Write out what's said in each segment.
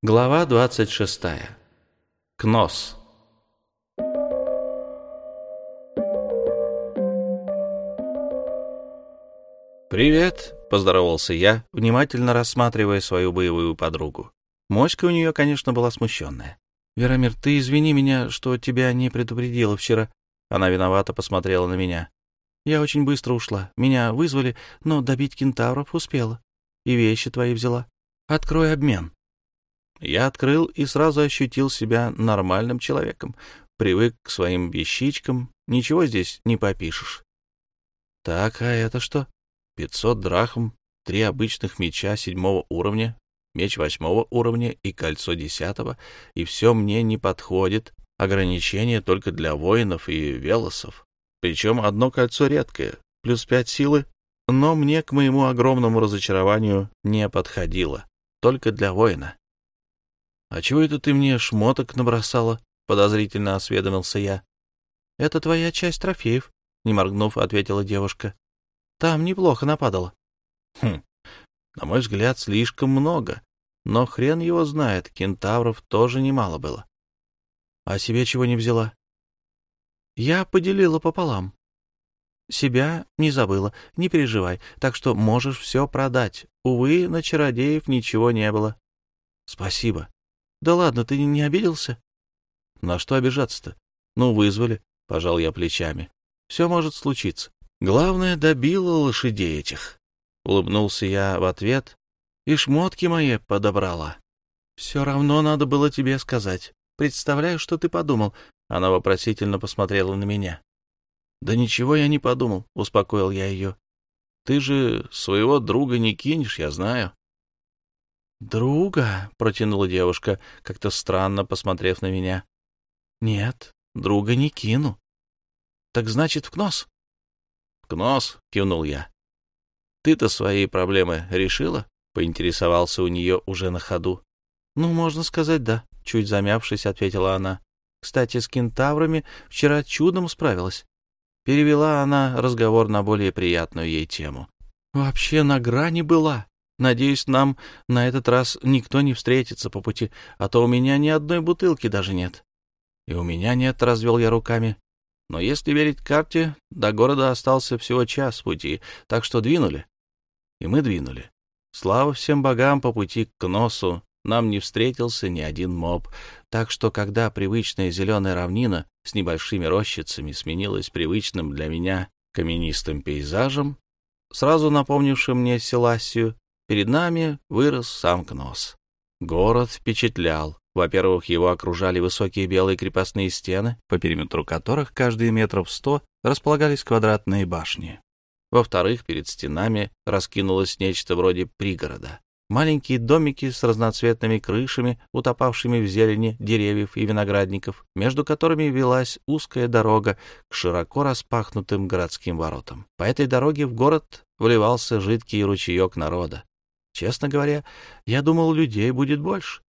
Глава 26. Кнос. «Привет», — поздоровался я, внимательно рассматривая свою боевую подругу. Моська у нее, конечно, была смущенная. «Верамир, ты извини меня, что тебя не предупредила вчера». Она виновато посмотрела на меня. «Я очень быстро ушла. Меня вызвали, но добить кентавров успела. И вещи твои взяла. Открой обмен». Я открыл и сразу ощутил себя нормальным человеком. Привык к своим вещичкам, ничего здесь не попишешь. Так, а это что? Пятьсот драхм, три обычных меча седьмого уровня, меч восьмого уровня и кольцо десятого, и все мне не подходит. Ограничение только для воинов и велосов. Причем одно кольцо редкое, плюс пять силы, но мне, к моему огромному разочарованию, не подходило. Только для воина. — А чего это ты мне шмоток набросала? — подозрительно осведомился я. — Это твоя часть трофеев, — не моргнув, ответила девушка. — Там неплохо нападало. — Хм, на мой взгляд, слишком много. Но хрен его знает, кентавров тоже немало было. — А себе чего не взяла? — Я поделила пополам. Себя не забыла, не переживай, так что можешь все продать. Увы, на чародеев ничего не было. — Спасибо. Да ладно, ты не обиделся? На что обижаться-то? Ну, вызвали, пожал я плечами. Все может случиться. Главное, добило лошадей этих. Улыбнулся я в ответ и шмотки мои подобрала. Все равно надо было тебе сказать. Представляю, что ты подумал. Она вопросительно посмотрела на меня. Да ничего я не подумал, успокоил я ее. Ты же своего друга не кинешь, я знаю. «Друга?» — протянула девушка, как-то странно посмотрев на меня. «Нет, друга не кину». «Так значит, в КНОС?» «В КНОС?» — кивнул я. «Ты-то свои проблемы решила?» — поинтересовался у нее уже на ходу. «Ну, можно сказать, да», — чуть замявшись, ответила она. «Кстати, с кентаврами вчера чудом справилась». Перевела она разговор на более приятную ей тему. «Вообще на грани была. Надеюсь, нам на этот раз никто не встретится по пути, а то у меня ни одной бутылки даже нет. И у меня нет, — развел я руками. Но если верить карте, до города остался всего час пути, так что двинули. И мы двинули. Слава всем богам по пути к носу, нам не встретился ни один моб, так что когда привычная зеленая равнина с небольшими рощицами сменилась привычным для меня каменистым пейзажем, сразу напомнившим мне Селасию, Перед нами вырос сам Кнос. Город впечатлял. Во-первых, его окружали высокие белые крепостные стены, по периметру которых каждые метров сто располагались квадратные башни. Во-вторых, перед стенами раскинулось нечто вроде пригорода. Маленькие домики с разноцветными крышами, утопавшими в зелени деревьев и виноградников, между которыми велась узкая дорога к широко распахнутым городским воротам. По этой дороге в город вливался жидкий ручеек народа. Честно говоря, я думал, людей будет больше.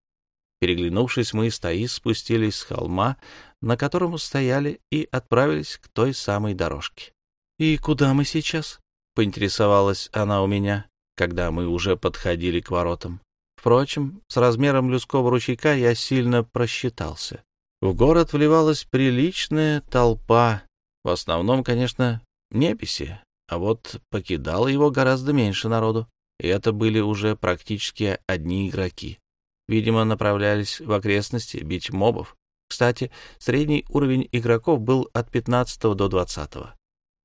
Переглянувшись, мы с Таис спустились с холма, на котором стояли, и отправились к той самой дорожке. — И куда мы сейчас? — поинтересовалась она у меня, когда мы уже подходили к воротам. Впрочем, с размером людского ручейка я сильно просчитался. В город вливалась приличная толпа, в основном, конечно, неписи, а вот покидало его гораздо меньше народу и это были уже практически одни игроки. Видимо, направлялись в окрестности бить мобов. Кстати, средний уровень игроков был от 15 до 20.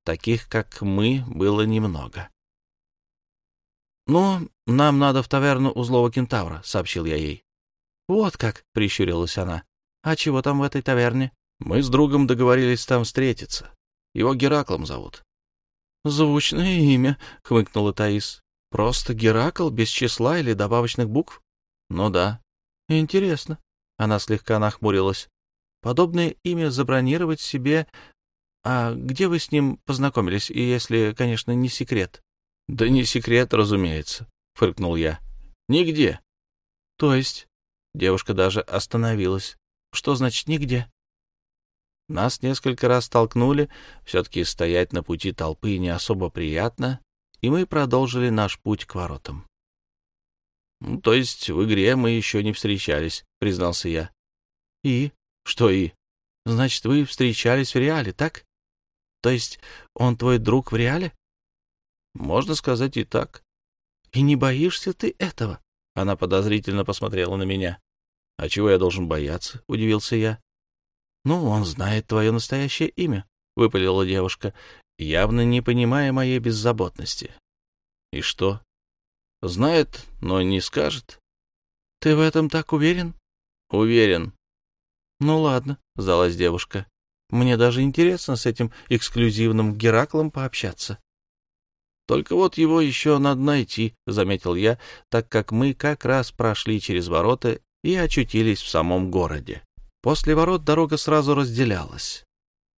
Таких, как мы, было немного. «Ну, нам надо в таверну у злого кентавра», — сообщил я ей. «Вот как», — прищурилась она. «А чего там в этой таверне?» «Мы с другом договорились там встретиться. Его Гераклом зовут». «Звучное имя», — хмыкнула Таис. Просто Геракл без числа или добавочных букв? Ну да. Интересно. Она слегка нахмурилась. Подобное имя забронировать себе... А где вы с ним познакомились, и если, конечно, не секрет? Да не секрет, разумеется, фыркнул я. Нигде. То есть? Девушка даже остановилась. Что значит нигде? Нас несколько раз толкнули, все-таки стоять на пути толпы не особо приятно, и мы продолжили наш путь к воротам. Ну, то есть в игре мы еще не встречались, признался я. И? Что и? Значит, вы встречались в реале, так? То есть он твой друг в реале? Можно сказать и так. И не боишься ты этого? Она подозрительно посмотрела на меня. А чего я должен бояться? Удивился я. Ну, он знает твое настоящее имя, выпалила девушка, явно не понимая моей беззаботности. И что? Знает, но не скажет. Ты в этом так уверен? Уверен. Ну ладно, сдалась девушка. Мне даже интересно с этим эксклюзивным Гераклом пообщаться. Только вот его еще надо найти, заметил я, так как мы как раз прошли через ворота и очутились в самом городе. После ворот дорога сразу разделялась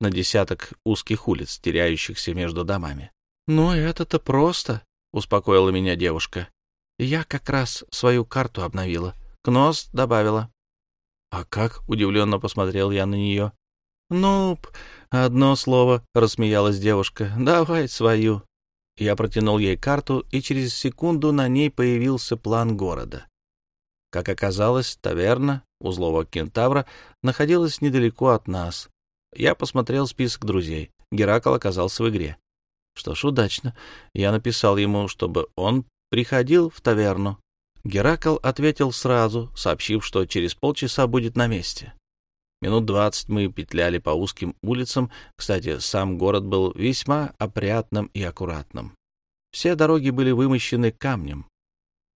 на десяток узких улиц, теряющихся между домами. «Ну, это-то просто», — успокоила меня девушка. Я как раз свою карту обновила. Кнос добавила. — А как? — удивленно посмотрел я на нее. — Ну, одно слово, — рассмеялась девушка. — Давай свою. Я протянул ей карту, и через секунду на ней появился план города. Как оказалось, таверна узлового кентавра находилась недалеко от нас. Я посмотрел список друзей. Геракл оказался в игре. Что ж, удачно. Я написал ему, чтобы он приходил в таверну. Геракл ответил сразу, сообщив, что через полчаса будет на месте. Минут двадцать мы петляли по узким улицам. Кстати, сам город был весьма опрятным и аккуратным. Все дороги были вымощены камнем.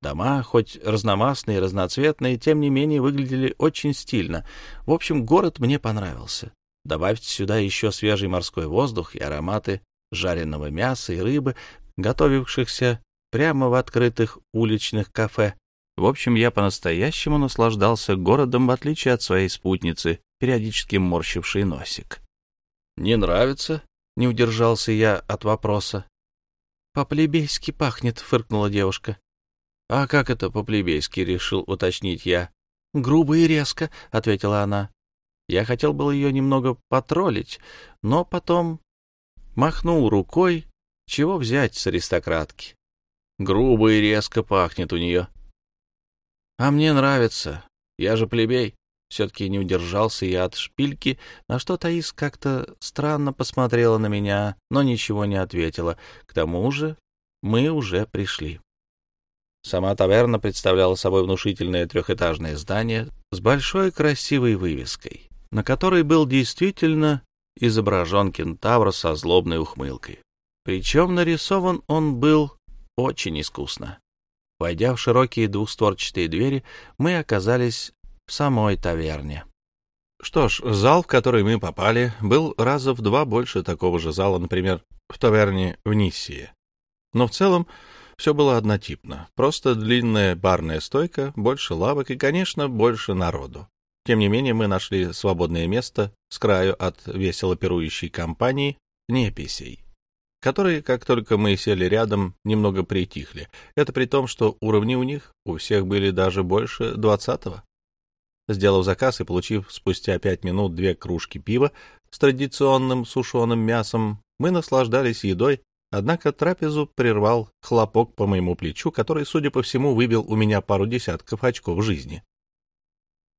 Дома, хоть разномастные и разноцветные, тем не менее выглядели очень стильно. В общем, город мне понравился. Добавьте сюда еще свежий морской воздух и ароматы жареного мяса и рыбы, готовившихся прямо в открытых уличных кафе. В общем, я по-настоящему наслаждался городом, в отличие от своей спутницы, периодически морщившей носик. «Не нравится?» — не удержался я от вопроса. «По-плебейски пахнет», — фыркнула девушка. «А как это по-плебейски?» — решил уточнить я. «Грубо и резко», — ответила она. Я хотел было ее немного потроллить, но потом махнул рукой, чего взять с аристократки. Грубо и резко пахнет у нее. А мне нравится. Я же плебей. Все-таки не удержался я от шпильки, на что Таис как-то странно посмотрела на меня, но ничего не ответила. К тому же мы уже пришли. Сама таверна представляла собой внушительное трехэтажное здание с большой красивой вывеской, на которой был действительно изображен кентавр со злобной ухмылкой. Причем нарисован он был очень искусно. Войдя в широкие двухстворчатые двери, мы оказались в самой таверне. Что ж, зал, в который мы попали, был раза в два больше такого же зала, например, в таверне в Ниссии. Но в целом все было однотипно. Просто длинная барная стойка, больше лавок и, конечно, больше народу. Тем не менее, мы нашли свободное место с краю от весело пирующей компании неписей которые, как только мы сели рядом, немного притихли. Это при том, что уровни у них у всех были даже больше двадцатого. Сделав заказ и получив спустя пять минут две кружки пива с традиционным сушеным мясом, мы наслаждались едой, однако трапезу прервал хлопок по моему плечу, который, судя по всему, выбил у меня пару десятков очков жизни.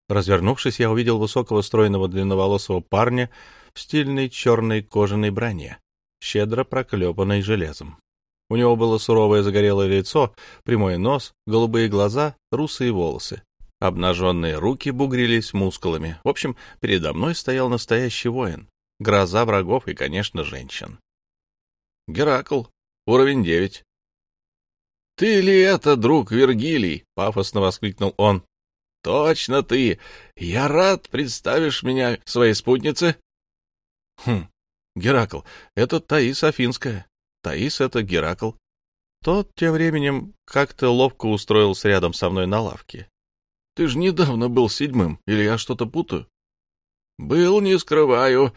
Развернувшись, я увидел высокого стройного длинноволосого парня в стильной черной кожаной броне щедро проклепанной железом. У него было суровое загорелое лицо, прямой нос, голубые глаза, русые волосы. Обнаженные руки бугрились мускулами. В общем, передо мной стоял настоящий воин. Гроза врагов и, конечно, женщин. Геракл, уровень девять. «Ты ли это, друг Вергилий?» — пафосно воскликнул он. «Точно ты! Я рад, представишь меня своей спутнице?» «Хм, Геракл, это Таис Афинская. Таис — это Геракл. Тот тем временем как-то ловко устроился рядом со мной на лавке. Ты же недавно был седьмым, или я что-то путаю? Был, не скрываю,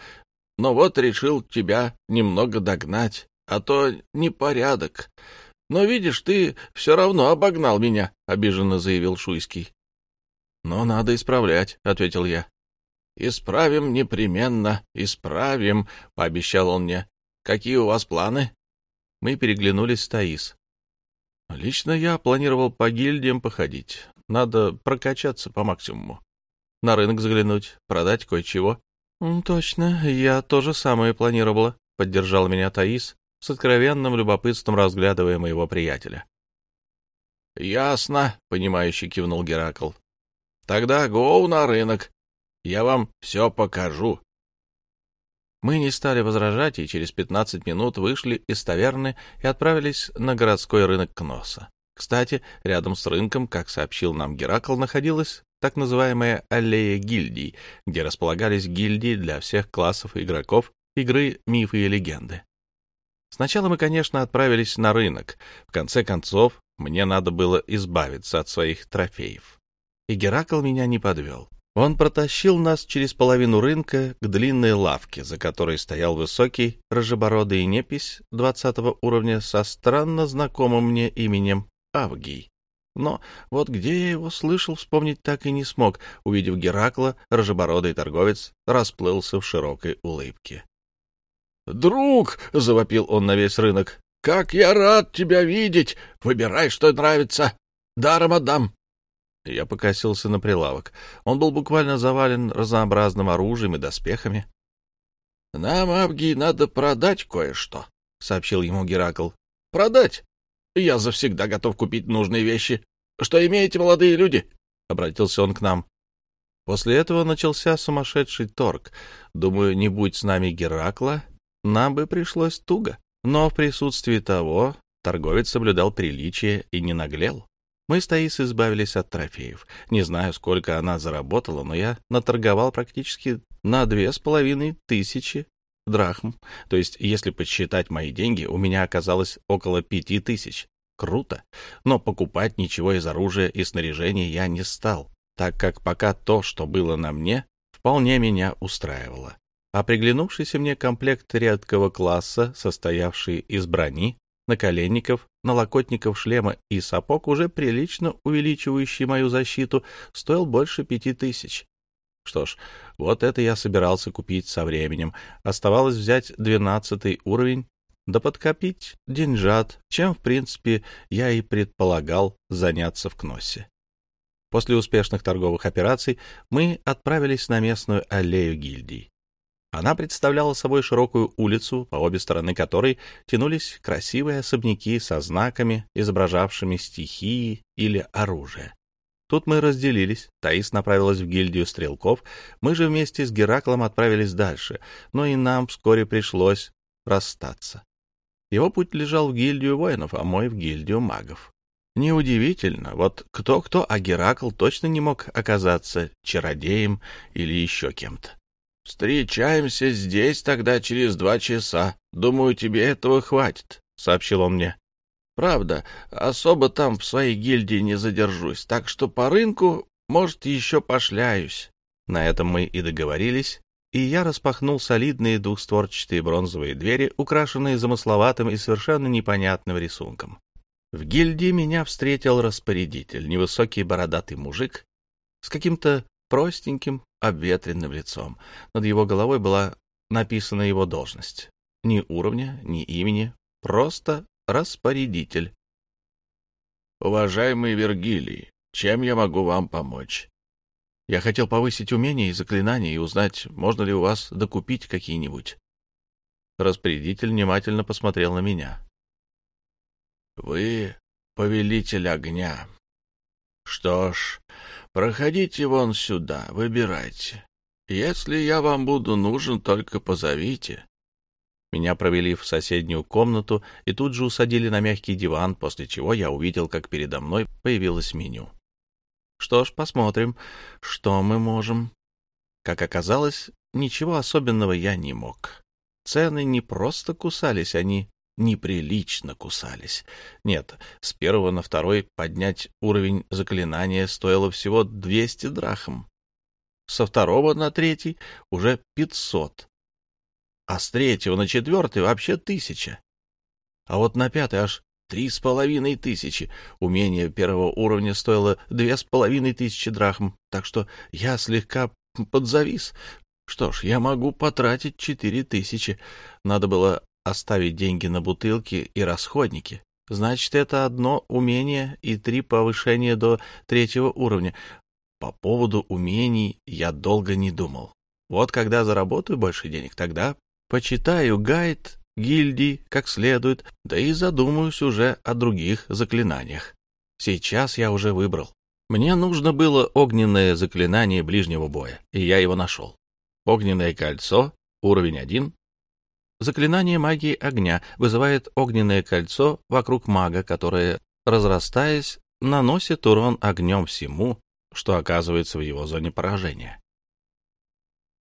но вот решил тебя немного догнать, а то непорядок. Но, видишь, ты все равно обогнал меня, — обиженно заявил Шуйский. — Но надо исправлять, — ответил я. «Исправим непременно, исправим», — пообещал он мне. «Какие у вас планы?» Мы переглянулись с Таис. Лично я планировал по гильдиям походить. Надо прокачаться по максимуму. На рынок заглянуть, продать кое-чего. — Точно, я тоже самое планировала, — поддержал меня Таис, с откровенным любопытством разглядывая моего приятеля. — Ясно, — понимающе кивнул Геракл. — Тогда гоу на рынок. Я вам все покажу. Мы не стали возражать и через пятнадцать минут вышли из таверны и отправились на городской рынок Кноса. Кстати, рядом с рынком, как сообщил нам Геракл, находилась так называемая аллея гильдий, где располагались гильдии для всех классов игроков игры «Мифы и легенды». Сначала мы, конечно, отправились на рынок. В конце концов, мне надо было избавиться от своих трофеев. И Геракл меня не подвел. Он протащил нас через половину рынка к длинной лавке, за которой стоял высокий, рыжебородый непись двадцатого уровня со странно знакомым мне именем Авгий. Но вот где я его слышал, вспомнить так и не смог. Увидев Геракла, рыжебородый торговец расплылся в широкой улыбке. «Друг!» — завопил он на весь рынок. «Как я рад тебя видеть! Выбирай, что нравится! Даром отдам!» Я покосился на прилавок. Он был буквально завален разнообразным оружием и доспехами. — Нам, Абги, надо продать кое-что, — сообщил ему Геракл. — Продать? Я завсегда готов купить нужные вещи. Что имеете, молодые люди? — обратился он к нам. После этого начался сумасшедший торг. Думаю, не будь с нами Геракла, нам бы пришлось туго. Но в присутствии того торговец соблюдал приличие и не наглел. Мы с Таис избавились от трофеев. Не знаю, сколько она заработала, но я наторговал практически на две с половиной тысячи драхм. То есть, если подсчитать мои деньги, у меня оказалось около пяти тысяч. Круто. Но покупать ничего из оружия и снаряжения я не стал, так как пока то, что было на мне, вполне меня устраивало. А приглянувшийся мне комплект редкого класса, состоявший из брони, наколенников, налокотников шлема и сапог, уже прилично увеличивающий мою защиту, стоил больше пяти тысяч. Что ж, вот это я собирался купить со временем. Оставалось взять двенадцатый уровень, да подкопить деньжат, чем, в принципе, я и предполагал заняться в Кноссе. После успешных торговых операций мы отправились на местную аллею гильдий. Она представляла собой широкую улицу, по обе стороны которой тянулись красивые особняки со знаками, изображавшими стихии или оружие. Тут мы разделились. Таис направилась в гильдию стрелков, мы же вместе с Гераклом отправились дальше, но и нам вскоре пришлось расстаться. Его путь лежал в гильдию воинов, а мой — в гильдию магов. Неудивительно, вот кто-кто, а Геракл точно не мог оказаться чародеем или еще кем-то. «Встречаемся здесь тогда через два часа. Думаю, тебе этого хватит», — сообщил он мне. «Правда, особо там в своей гильдии не задержусь, так что по рынку, может, еще пошляюсь». На этом мы и договорились, и я распахнул солидные двухстворчатые бронзовые двери, украшенные замысловатым и совершенно непонятным рисунком. В гильдии меня встретил распорядитель, невысокий бородатый мужик с каким-то простеньким, обветренным лицом. Над его головой была написана его должность. Ни уровня, ни имени, просто распорядитель. «Уважаемый Вергилий, чем я могу вам помочь?» «Я хотел повысить умения и заклинания и узнать, можно ли у вас докупить какие-нибудь». Распорядитель внимательно посмотрел на меня. «Вы повелитель огня. Что ж, проходите вон сюда, выбирайте. Если я вам буду нужен, только позовите. Меня провели в соседнюю комнату и тут же усадили на мягкий диван, после чего я увидел, как передо мной появилось меню. Что ж, посмотрим, что мы можем. Как оказалось, ничего особенного я не мог. Цены не просто кусались, они неприлично кусались. Нет, с первого на второй поднять уровень заклинания стоило всего 200 драхм. Со второго на третий уже 500. А с третьего на четвертый вообще тысяча. А вот на пятый аж три с половиной тысячи. Умение первого уровня стоило две с половиной тысячи драхм, так что я слегка подзавис. Что ж, я могу потратить четыре тысячи. Надо было оставить деньги на бутылки и расходники. Значит, это одно умение и три повышения до третьего уровня. По поводу умений я долго не думал. Вот когда заработаю больше денег, тогда почитаю гайд гильдии как следует, да и задумаюсь уже о других заклинаниях. Сейчас я уже выбрал. Мне нужно было огненное заклинание ближнего боя, и я его нашел. Огненное кольцо, уровень 1. Заклинание магии огня вызывает огненное кольцо вокруг мага, которое, разрастаясь, наносит урон огнем всему, что оказывается в его зоне поражения.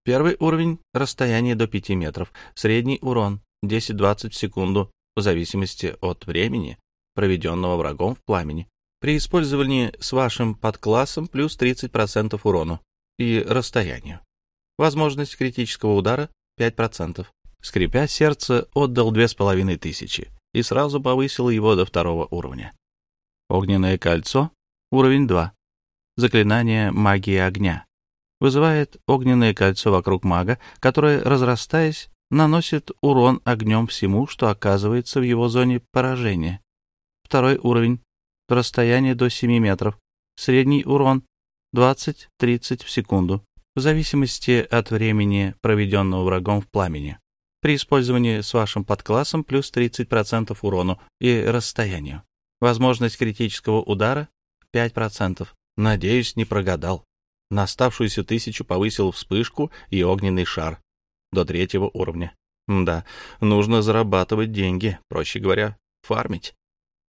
Первый уровень — расстояние до 5 метров, средний урон 10-20 в секунду, в зависимости от времени, проведенного врагом в пламени. При использовании с вашим подклассом плюс 30% урону и расстоянию. Возможность критического удара 5%. Скрипя сердце, отдал 2500 и сразу повысил его до второго уровня. Огненное кольцо, уровень 2. Заклинание магии огня. Вызывает огненное кольцо вокруг мага, которое, разрастаясь, наносит урон огнем всему, что оказывается в его зоне поражения. Второй уровень. Расстояние до 7 метров. Средний урон 20-30 в секунду, в зависимости от времени, проведенного врагом в пламени. При использовании с вашим подклассом плюс 30% урону и расстоянию. Возможность критического удара 5%. Надеюсь, не прогадал. На оставшуюся тысячу повысил вспышку и огненный шар до третьего уровня. Да, нужно зарабатывать деньги, проще говоря, фармить.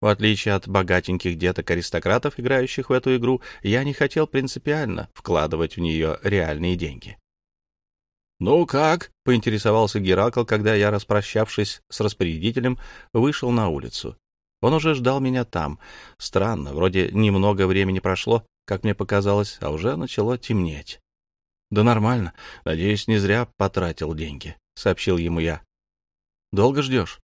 В отличие от богатеньких деток-аристократов, играющих в эту игру, я не хотел принципиально вкладывать в нее реальные деньги. «Ну как?» — поинтересовался Геракл, когда я, распрощавшись с распорядителем, вышел на улицу. Он уже ждал меня там. Странно, вроде немного времени прошло, как мне показалось, а уже начало темнеть. «Да нормально. Надеюсь, не зря потратил деньги», — сообщил ему я. «Долго ждешь?»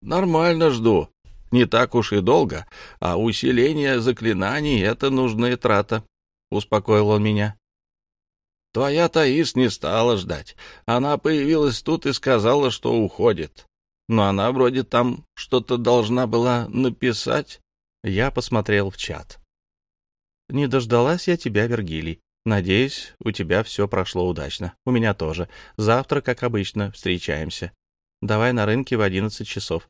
«Нормально жду. Не так уж и долго, а усиление заклинаний — это нужная трата», — успокоил он меня. «Твоя Таис не стала ждать. Она появилась тут и сказала, что уходит. Но она вроде там что-то должна была написать». Я посмотрел в чат. «Не дождалась я тебя, Вергилий. Надеюсь, у тебя все прошло удачно. У меня тоже. Завтра, как обычно, встречаемся. Давай на рынке в одиннадцать часов.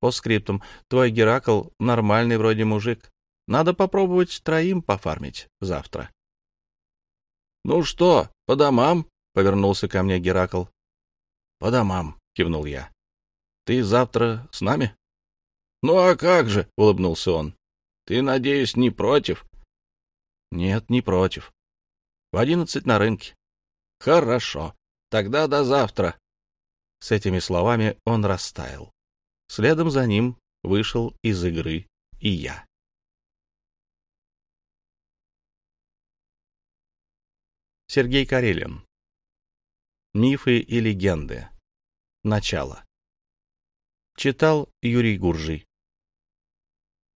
По скриптум. Твой Геракл нормальный вроде мужик. Надо попробовать троим пофармить завтра. — Ну что, по домам? — повернулся ко мне Геракл. — По домам, — кивнул я. — Ты завтра с нами? — Ну а как же, — улыбнулся он. — Ты, надеюсь, не против? — Нет, не против. В одиннадцать на рынке. Хорошо. Тогда до завтра. С этими словами он растаял. Следом за ним вышел из игры и я. Сергей Карелин. Мифы и легенды. Начало. Читал Юрий Гуржий.